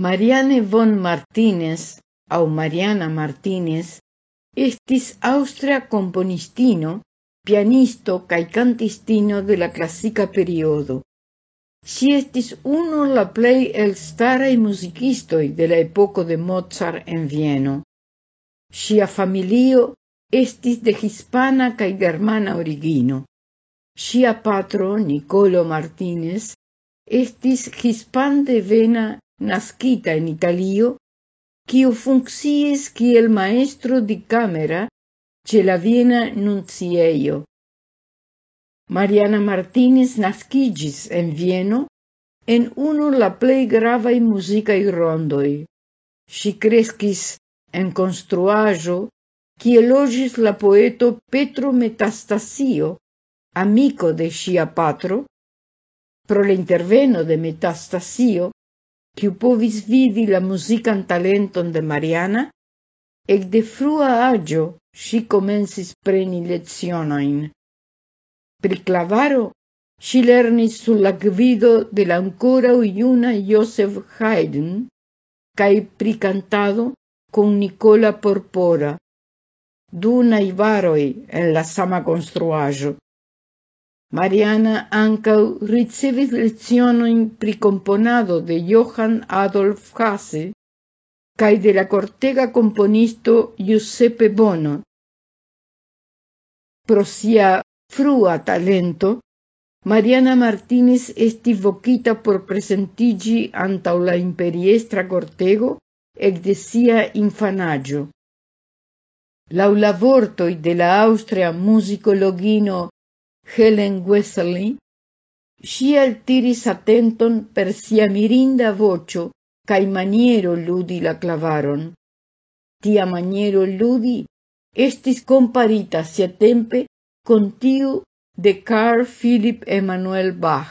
Mariane von Martinez, au Mariana Martinez, estis austria componistino, pianisto cae cantistino de la classica periodo. Si estis uno la plei el starei musicistoi de la epoco de Mozart en Vieno. Sia familio estis de hispana cae germana origino. Sia patro, Nicolo Martinez, estis hispan de vena nascita in Italio, kiu funkciis kiel maestro di camera ce la Viena nuncieio. Mariana Martinez nascigis en Vieno en uno la plei gravai musicae rondoi. Si crescis en construajo qui elogis la poeto Petro Metastasio, amico de sia patro, pro l'interveno de Metastasio quiu povis vidi la musican talenton de Mariana, ecde frua agio si comensis preni lezionoin. Pri clavaro si lernis sulla gvido de la ancora iuna Joseph Haydn, cae pri cantado con Nicola Porpora, du naivaroi en la sama construajo. Mariana ankaŭ ricevis lecionojn pri komponado de Johann Adolf Hasse kaj de la cortega komponisto Giuseppe Bono. Pro sia frua talento, Mariana Martínez estis vokita por prezentiĝi antaŭ la imperiestra cortego ekde sia infanaĝo. Laŭ la vortoj de la aŭstra muzikologino Helen Wesley, si altiris attenton per sia mirinda cae maniero ludi la clavaron. Tia maniero ludi estis comparita sia tempe con tiu de Carl Philip Emanuel Bach.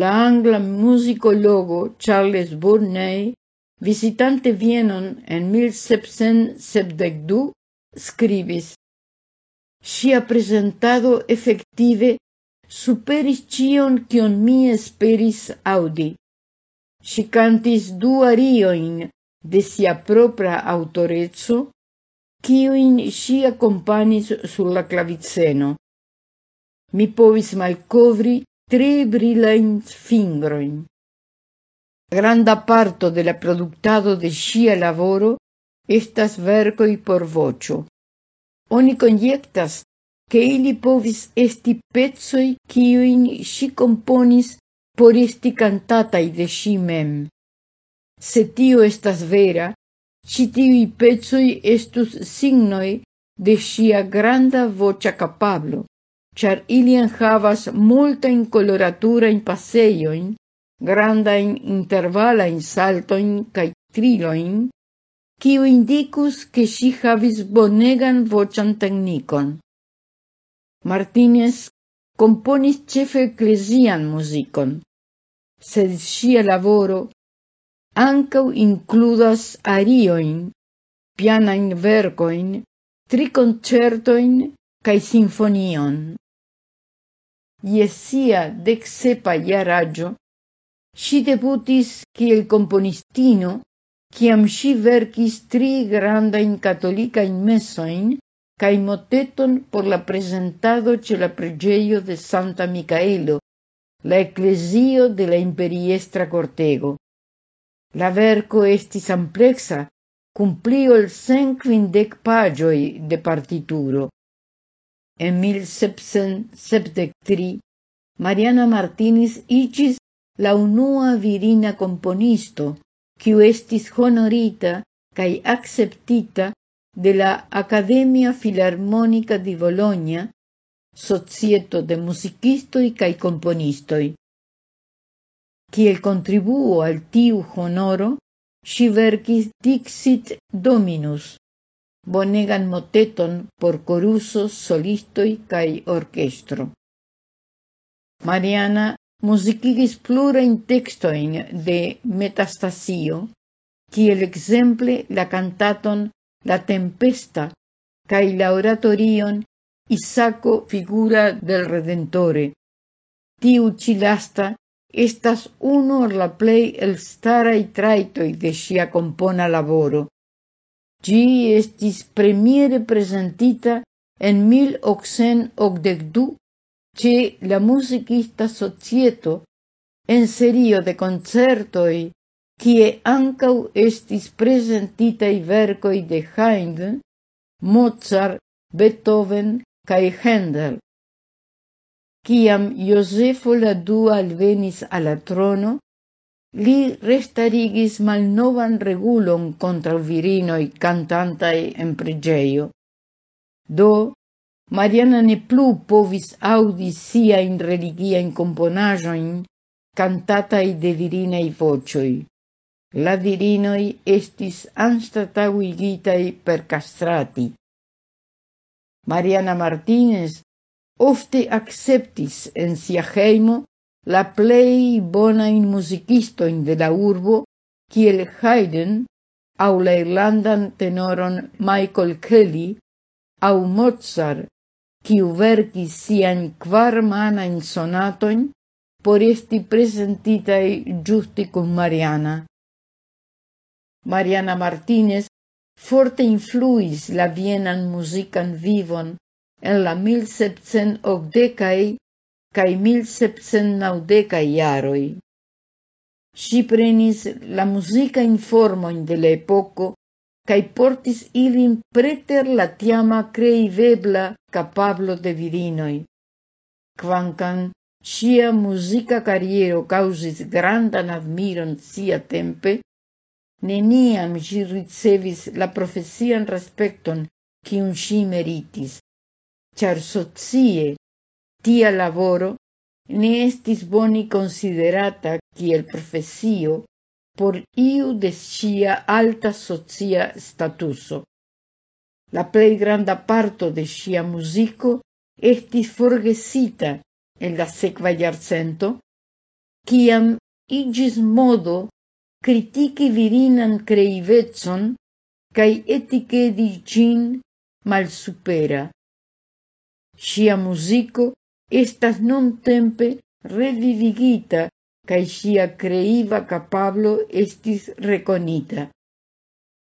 La angla musicologo Charles Burney, visitante Vienon en 1772, scribis ŝia prezentado efektive superis kion mi esperis aŭdi. Ŝi kantis du de sia propra aŭtoreco, kiujn ŝi akompanis sur la klaviceno. Mi povis malkovri tre brilajn fingrojn. Granda parto de la produktado de ŝia lavoro estas verkoj por voĉo. oni conjectas ke ili povis esti pezoi kiujn si componis por esti cantatai de si mem. Se tio estas vera, ci tiui pezoi estus signoi de sia granda vocia capablo, char ilien havas multa in coloratura in passeioin, granda in intervala in saltoin cae triloin, kiu indicus che si havis bonegan vocan teknikon. Martinez componis cefe ecclesian musicon, sed sia lavoro ancau includas arioin, pianain vercoin, tri concertoin cae sinfonion. Je sia decsepa iaraggio, si debutis kiel componistino ciam si vercis tri grandain catolicain messoin cae moteton por la presentado ce la pregeio de Santa Micaelo, la ecclesio de la imperiestra cortego. La verco estis amplexa, cumplio el cent quindec pagioi de partituro. En 1773 Mariana Martínez icis la unua virina componisto, honorita cae acceptita de la Academia Filarmonica di Bologna, societo de musicistoi cae componistoi. Ciel contribuo al tiu honoro, si Dixit Dominus, bonegan moteton por corusos, solistoi cae orchestro. Mariana musicigis plurain textoin de Metastasio, kiel exemple la cantaton La Tempesta cae la oratorion Isaco figura del Redentore. Tiu ĉi lasta estas uno la la el elstaraj traitoi de sia compona laboro. Gi estis premiere presentita en 1882 ce la musicista societo en serio de concertoi kie ancau estis presentitai vercoi de Haydn, Mozart, Beethoven cae Händel. Ciam Josefo la dua alvenis al trono, li restarigis malnovan regulon contra virinoi cantantae en pregeio. Do, Mariana ne plu povis aŭdi in religiajn cantata cantatai de virinei vocioi. La virinoi estis anstataŭigitaj per castrati. Mariana Martinez ofte acceptis en sia heimo la plei bonain musicistoin de la urbo kiel Haydn au la irlandan tenoron Michael Kelly au Mozart kiu verkis sian kvarmanajn sonatoin por esti presentitai giusti con Mariana. Mariana Martínez forte influis la vienan musican vivon en la 1780-kaj 1790-kaj Si prenis la musica informoin de la epoko cae portis ilin preter la tiama creivebla capablo de virinoi. Quancan, sia musica carriero causis grandan admiron sia tempe, neniam si ricevis la profesian respecton cium si meritis, char socie tia laboro ne estis boni considerata kiel profesio por iu de sia alta socia statuso. La plei granda parto de sia musico estis forgesita en la sequa iarcento, ciam igis modo critici virinan creivetson cae etichedi etikedi mal malsupera. Sia musico estas non tempe revivigita caixia creiva capablo estis rekonita.